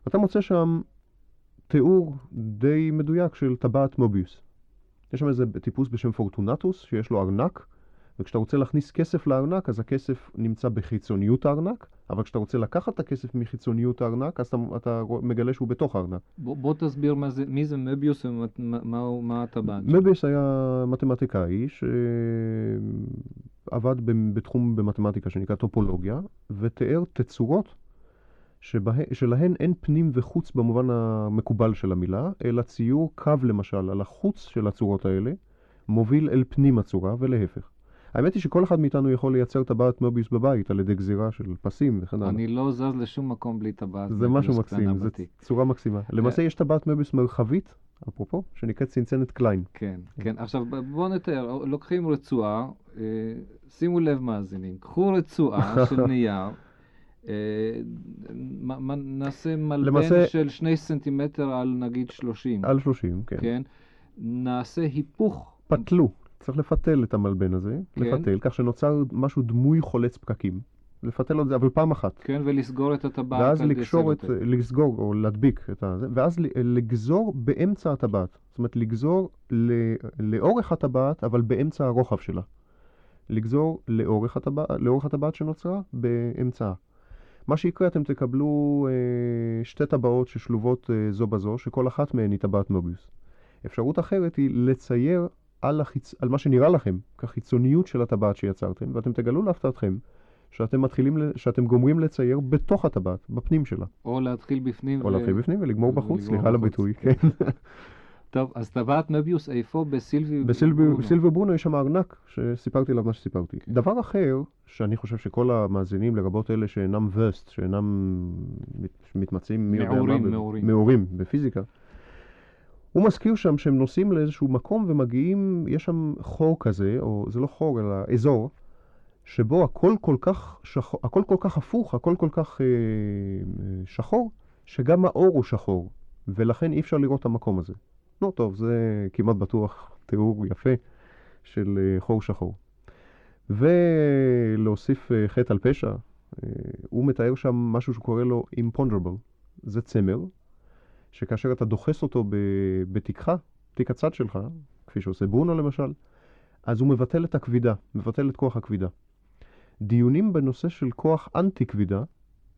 ואתה מוצא שם תיאור די מדויק של טבעת מוביוס. יש שם איזה טיפוס בשם פורטונטוס, שיש לו ארנק, וכשאתה רוצה להכניס כסף לארנק, אז הכסף נמצא בחיצוניות הארנק, אבל כשאתה רוצה לקחת את הכסף מחיצוניות הארנק, אז אתה, אתה מגלה שהוא בתוך הארנק. בוא, בוא תסביר מה זה, מי זה מביוס ומה מה, מה הטבעת. מביוס היה מתמטיקאי שעבד בתחום במתמטיקה שנקרא טופולוגיה, ותיאר תצורות שבה, שלהן אין פנים וחוץ במובן המקובל של המילה, אלא ציור קו למשל על החוץ של הצורות האלה, מוביל אל פנים הצורה ולהפך. האמת היא שכל אחד מאיתנו יכול לייצר טבעת מוביוס בבית על ידי גזירה של פסים וכן הלאה. אני לא זז לשום מקום בלי טבעת זה משהו מקסים, זו צורה מקסימה. למעשה יש טבעת מוביוס מרחבית, אפרופו, שנקראת צנצנת קליין. כן, כן. עכשיו בואו נתאר, לוקחים רצועה, אה, שימו לב מאזינים, קחו רצועה של נייר. אה, נעשה מלבן של שני סנטימטר על נגיד שלושים. על שלושים, כן. כן. נעשה היפוך. פתלו. צריך לפתל את המלבן הזה, כן. לפתל, כך שנוצר משהו דמוי חולץ פקקים. לפתל את זה, אבל פעם אחת. כן, ולסגור את הטבעת ואז לקשור את, לסגור או להדביק את זה, ואז לגזור באמצע הטבעת. זאת אומרת, לגזור לאורך הטבעת, אבל באמצע הרוחב שלה. לגזור לאורך הטבעת, לאורך הטבעת שנוצרה, באמצעה. מה שיקרה, אתם תקבלו אה, שתי טבעות ששלובות אה, זו בזו, שכל אחת מהן היא טבעת מוביוס. אפשרות אחרת היא לצייר על, החיצ... על מה שנראה לכם כחיצוניות של הטבעת שיצרתם, ואתם תגלו להפתעתכם שאתם מתחילים, שאתם גומרים לצייר בתוך הטבעת, בפנים שלה. או להתחיל בפנים. או ו... להתחיל בפנים ולגמור בחוץ, סליחה על הביטוי, כן. טוב, אז טבעת מביוס איפה? בסילבי ברונו? בסילבי ברונו יש שם ארנק שסיפרתי עליו מה שסיפרתי. כן. דבר אחר, שאני חושב שכל המאזינים, לרבות אלה שאינם וסט, שאינם מתמצאים, מי יודע מה, מעורים. מעורים בפיזיקה, הוא מזכיר שם שהם נוסעים לאיזשהו מקום ומגיעים, יש שם חור כזה, או זה לא חור אלא אזור, שבו הכל כל כך, שחור, הכל כל כך הפוך, הכל כל כך אה, אה, שחור, שגם האור הוא שחור, ולכן אי אפשר לראות את המקום הזה. נו טוב, זה כמעט בטוח תיאור יפה של אה, חור שחור. ולהוסיף אה, חטא על פשע, הוא מתאר שם משהו שקורא לו imponderable, זה צמר, שכאשר אתה דוחס אותו בתיקך, תיק הצד שלך, כפי שעושה ברונו למשל, אז הוא מבטל את הכבידה, מבטל את כוח הכבידה. דיונים בנושא של כוח אנטי כבידה,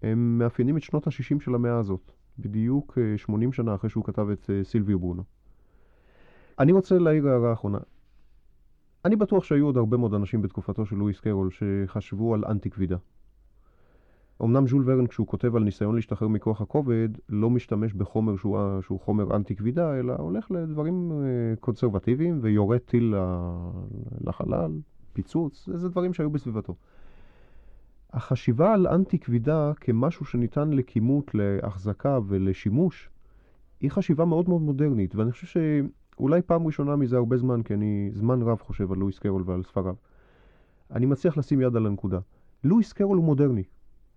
הם מאפיינים את שנות ה-60 של המאה הזאת, בדיוק 80 אה, שנה אחרי שהוא כתב את אה, סילביו ברונו. אני רוצה להעיר הערה אחרונה. אני בטוח שהיו עוד הרבה מאוד אנשים בתקופתו של לואיס קרול שחשבו על אנטי כבידה. אמנם ז'ול ורן, כשהוא כותב על ניסיון להשתחרר מכוח הכובד, לא משתמש בחומר שהוא, שהוא חומר אנטי כבידה, אלא הולך לדברים אה, קונסרבטיביים ויורה טיל לחלל, פיצוץ, איזה דברים שהיו בסביבתו. החשיבה על אנטי כבידה כמשהו שניתן לכימות, להחזקה ולשימוש, היא חשיבה מאוד מאוד מודרנית, ואני חושב שאולי פעם ראשונה מזה הרבה זמן, כי אני זמן רב חושב על לואיס קרול ועל ספריו, אני מצליח לשים יד על הנקודה. לואיס קרול הוא מודרני.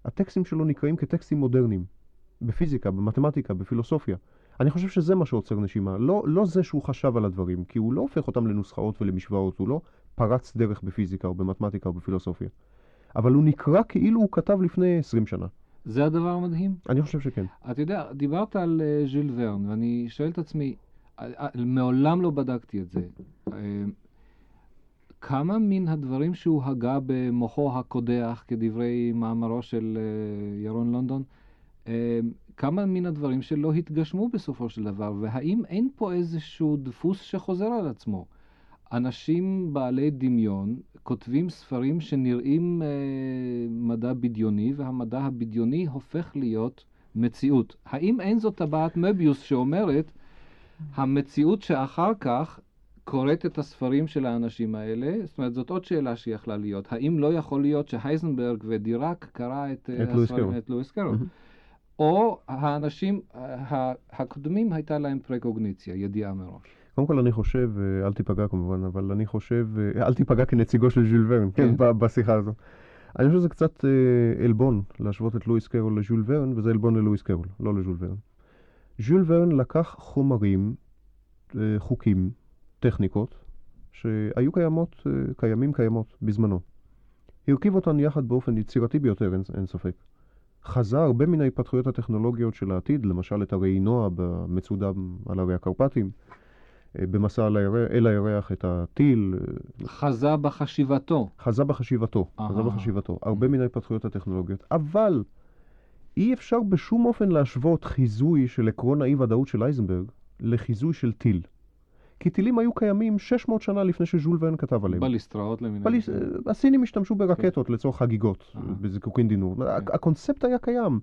הטקסטים שלו נקראים כטקסטים מודרניים, בפיזיקה, במתמטיקה, בפילוסופיה. אני חושב שזה מה שעוצר נשימה, לא, לא זה שהוא חשב על הדברים, כי הוא לא הופך אותם לנוסחאות ולמשוואות, הוא לא פרץ דרך בפיזיקה או במתמטיקה או בפילוסופיה. אבל הוא נקרא כאילו הוא כתב לפני 20 שנה. זה הדבר המדהים? אני חושב שכן. אתה יודע, דיברת על uh, ז'יל ורן, ואני שואל את עצמי, אה, אה, מעולם לא בדקתי את זה. כמה מן הדברים שהוא הגה במוחו הקודח, כדברי מאמרו של uh, ירון לונדון, uh, כמה מן הדברים שלא התגשמו בסופו של דבר, והאם אין פה איזשהו דפוס שחוזר על עצמו? אנשים בעלי דמיון כותבים ספרים שנראים uh, מדע בדיוני, והמדע הבדיוני הופך להיות מציאות. האם אין זאת טבעת מביוס שאומרת, המציאות שאחר כך קוראת את הספרים של האנשים האלה? זאת אומרת, זאת עוד שאלה שיכלה להיות. האם לא יכול להיות שהייזנברג ודיראק קרא את, את הספרים, את לואיס קרול? או האנשים הקודמים הייתה להם פרקוגניציה, ידיעה מראש. קודם כל אני חושב, אה, אל תיפגע כמובן, אבל אני חושב, אה, אל תיפגע כנציגו של ז'יל ורן, כן, כן בשיחה הזו. אני חושב שזה קצת אה, עלבון להשוות את לואיס קרול לז'ול ורן, וזה עלבון ללואיס קרול, לא לז'ול ורן. ז'ול ורן לקח חומרים, אה, חוקים, טכניקות, שהיו קיימות, אה, קיימים קיימות בזמנו. הרכיב אותן יחד באופן יצירתי ביותר, אין, אין ספק. חזה הרבה מן ההתפתחויות הטכנולוגיות של העתיד, למשל את הרי נוע במצודה על הרי הקרפטים, אה, במסע אל הירח את הטיל, אה, חזה בחשיבתו. חזה בחשיבתו, חזה אהה. בחשיבתו, הרבה מן ההתפתחויות הטכנולוגיות, אבל אי אפשר בשום אופן להשוות חיזוי של עקרון האי-ודאות של אייזנברג לחיזוי של טיל. כי טילים היו קיימים 600 שנה לפני שז'ול ורן כתב עליהם. בליסטראות למיניהם. בליס... הסינים השתמשו ברקטות לצורך חגיגות, אה. בזיקוקין דינור. הקונספט היה קיים.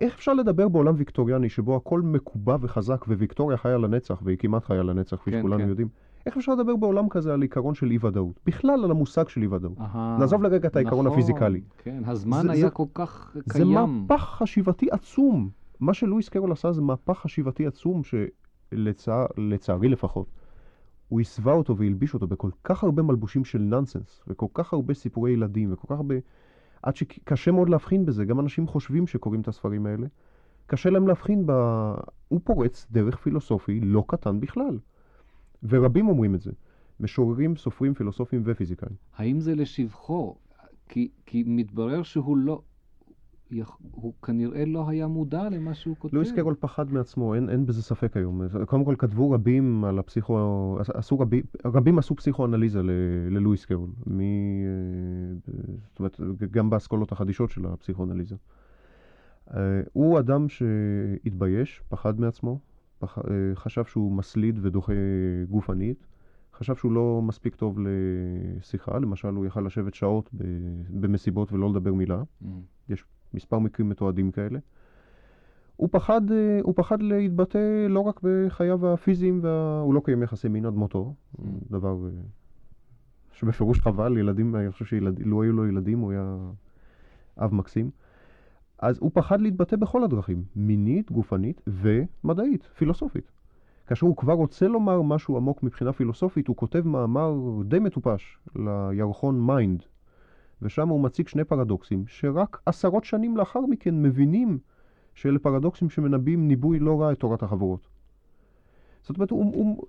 איך אפשר לדבר בעולם ויקטוריאני שבו הכל מקובע וחזק וויקטוריה חיה לנצח, והיא כמעט חיה לנצח, כפי כן, שכולנו כן. יודעים? איך אפשר לדבר בעולם כזה על עיקרון של אי-ודאות? בכלל על המושג של אי-ודאות. אהה, נעזוב לרגע את העיקרון נכון, הפיזיקלי. כן, הזמן זה- היה זה- כל כך זה קיים. מהפך חשיבתי עצום. מה שלואיס קרול עשה זה מהפך חשיבתי עצום, שלצערי לפחות, הוא הסווה אותו והלביש אותו בכל כך הרבה מלבושים של נונסנס, וכל כך הרבה סיפורי ילדים, וכל כך הרבה... עד שקשה מאוד להבחין בזה, גם אנשים חושבים שקוראים את הספרים האלה. קשה להם להבחין ב... הוא פורץ דרך פילוסופי לא קטן בכלל. ורבים אומרים את זה. משוררים, סופרים, פילוסופים ופיזיקאים. האם זה לשבחו? כי, כי מתברר שהוא לא... הוא כנראה לא היה מודע למה שהוא כותב. לואיס קרול פחד מעצמו, אין, אין בזה ספק היום. קודם כל כתבו רבים על הפסיכו... עשו רבים, רבים עשו פסיכואנליזה ל- ללואיס קרול. מ... אה, זאת אומרת, גם באסכולות החדישות של הפסיכואנליזה. אה, הוא אדם שהתבייש, פחד מעצמו, פח... אה, חשב שהוא מסליד ודוחה גופנית, חשב שהוא לא מספיק טוב לשיחה, למשל הוא יכל לשבת שעות. במסיבות ולא לדבר מילה. Mm. מספר מקרים מתועדים כאלה. הוא פחד, אה, הוא פחד להתבטא לא רק בחייו הפיזיים, וה... הוא לא קיים יחסי מין עד מותו, דבר אה, שבפירוש חבל, ילדים, אני חושב שלו היו לו ילדים הוא היה אב מקסים. אז הוא פחד להתבטא בכל הדרכים, מינית, גופנית ומדעית, פילוסופית. כאשר הוא כבר רוצה לומר משהו עמוק מבחינה פילוסופית, הוא כותב מאמר די מטופש לירחון Mind, ושם הוא מציג שני פרדוקסים, שרק עשרות שנים לאחר מכן מבינים שאלה פרדוקסים שמנבאים ניבוי לא רע את תורת החבורות. זאת אומרת, הוא, הוא,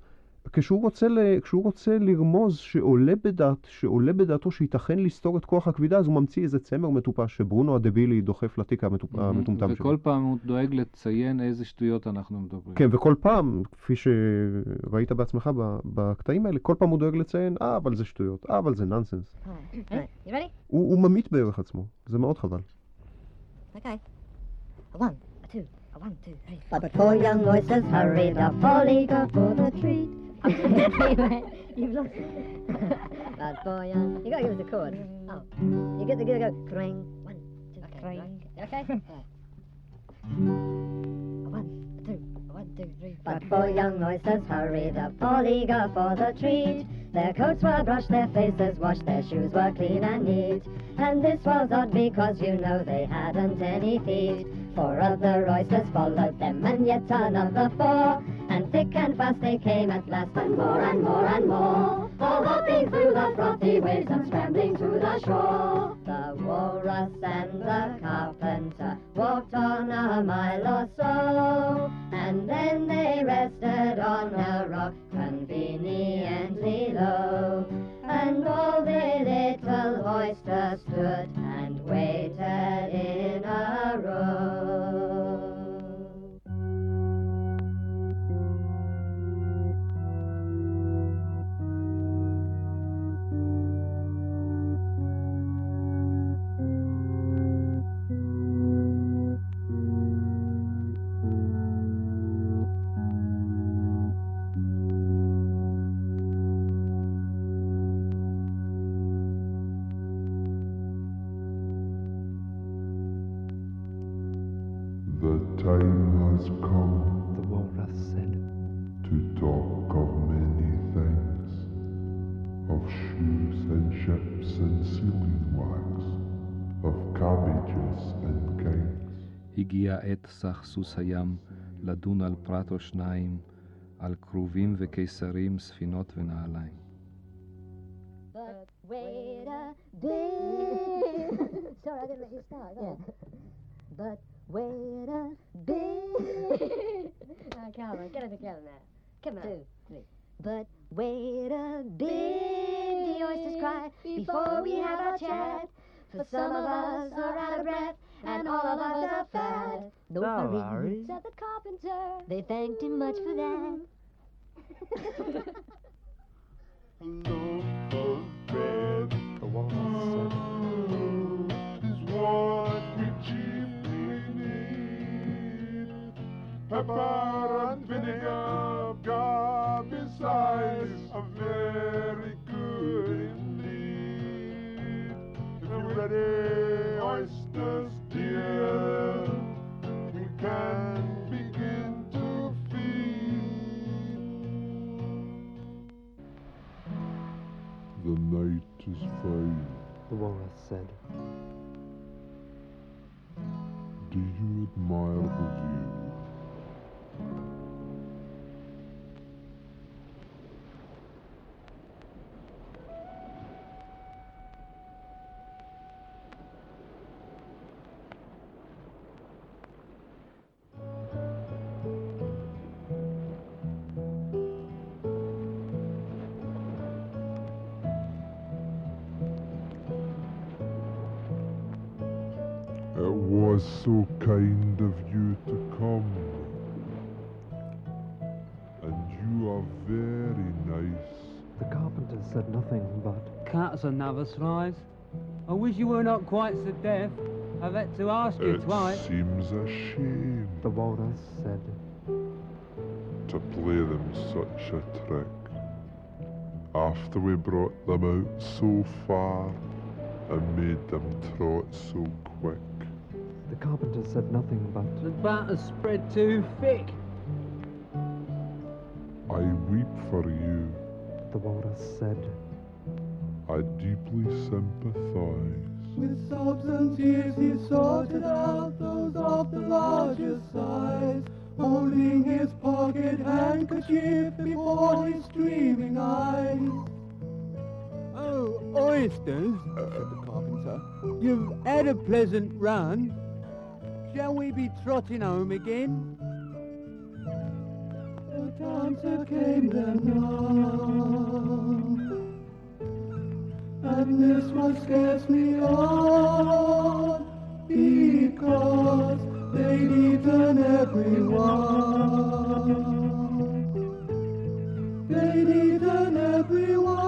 כשהוא, רוצה ל, כשהוא רוצה לרמוז שעולה, בדעת, שעולה בדעתו שייתכן לסתור את כוח הכבידה, אז הוא ממציא איזה צמר מטופש שברונו הדבילי דוחף לתיק המטופ- המטומטם שלו. וכל פעם הוא דואג לציין איזה שטויות אנחנו מדברים. כן, וכל פעם, כפי שראית בעצמך בקטעים האלה, כל פעם הוא דואג לציין, אה, אבל זה שטויות, אה, אבל זה נונסנס. Right. You ready? הוא, הוא ממית בערך עצמו, זה מאוד חבל. Okay. One, two, one, two, three. But four young voices hurried up, falling up for the treat. You've lost it. Bad boy, young. You gotta give us a chord. Oh. You get the go, go. Kring. One, two, okay. Kring. right. Okay? Alright. A one, two, a one, two, three. But four young voices hurried up, all eager for the treat. Their coats were brushed, their faces washed, their shoes were clean and neat. And this was odd because you know they hadn't any feet. Four other oysters followed them, and yet another four. And thick and fast they came at last, and more and more and more. All hopping through the frothy waves and scrambling to the shore. The walrus and the carpenter walked on a mile or so. And then they rested on a rock conveniently low. And all the little oysters stood and waited in a row. הגיע עת סך סוס הים לדון על פרט או שניים, על כרובים וקיסרים, ספינות ונעליים. But wait a bit. Sorry, I didn't let you start. Yeah. But wait a bit. oh, come on, get it together now. Come on. Two, three. But wait a bit, the oysters cry, before we have our chat. For some of us are out of breath, And all of us are fat. No Now, hurry, said the carpenter. They thanked him much for that. Loaf of bread The walrus said. is what we chiefly need. Pepper and vinegar, God, besides, are very good indeed. If you're ready, oysters dear, we can begin to feed. The night is fine. The walrus said. Do you admire the view? Kind of you to come. And you are very nice. The carpenter said nothing but. Cats are nervous, Rise. I wish you were not quite so deaf. I've had to ask you It twice. seems a shame The walrus said. to play them such a trick. After we brought them out so far and made them trot so quick. The carpenter said nothing but. The batter's spread too thick. I weep for you. The walrus said. I deeply sympathize. With sobs and tears he sorted out those of the largest size, holding his pocket handkerchief before his streaming eyes. Oh, oysters, said the carpenter. You've had a pleasant run. Shall we be trotting home again? The dancer came the knock, and this was scarcely all, because they'd eaten everyone. They'd eaten everyone.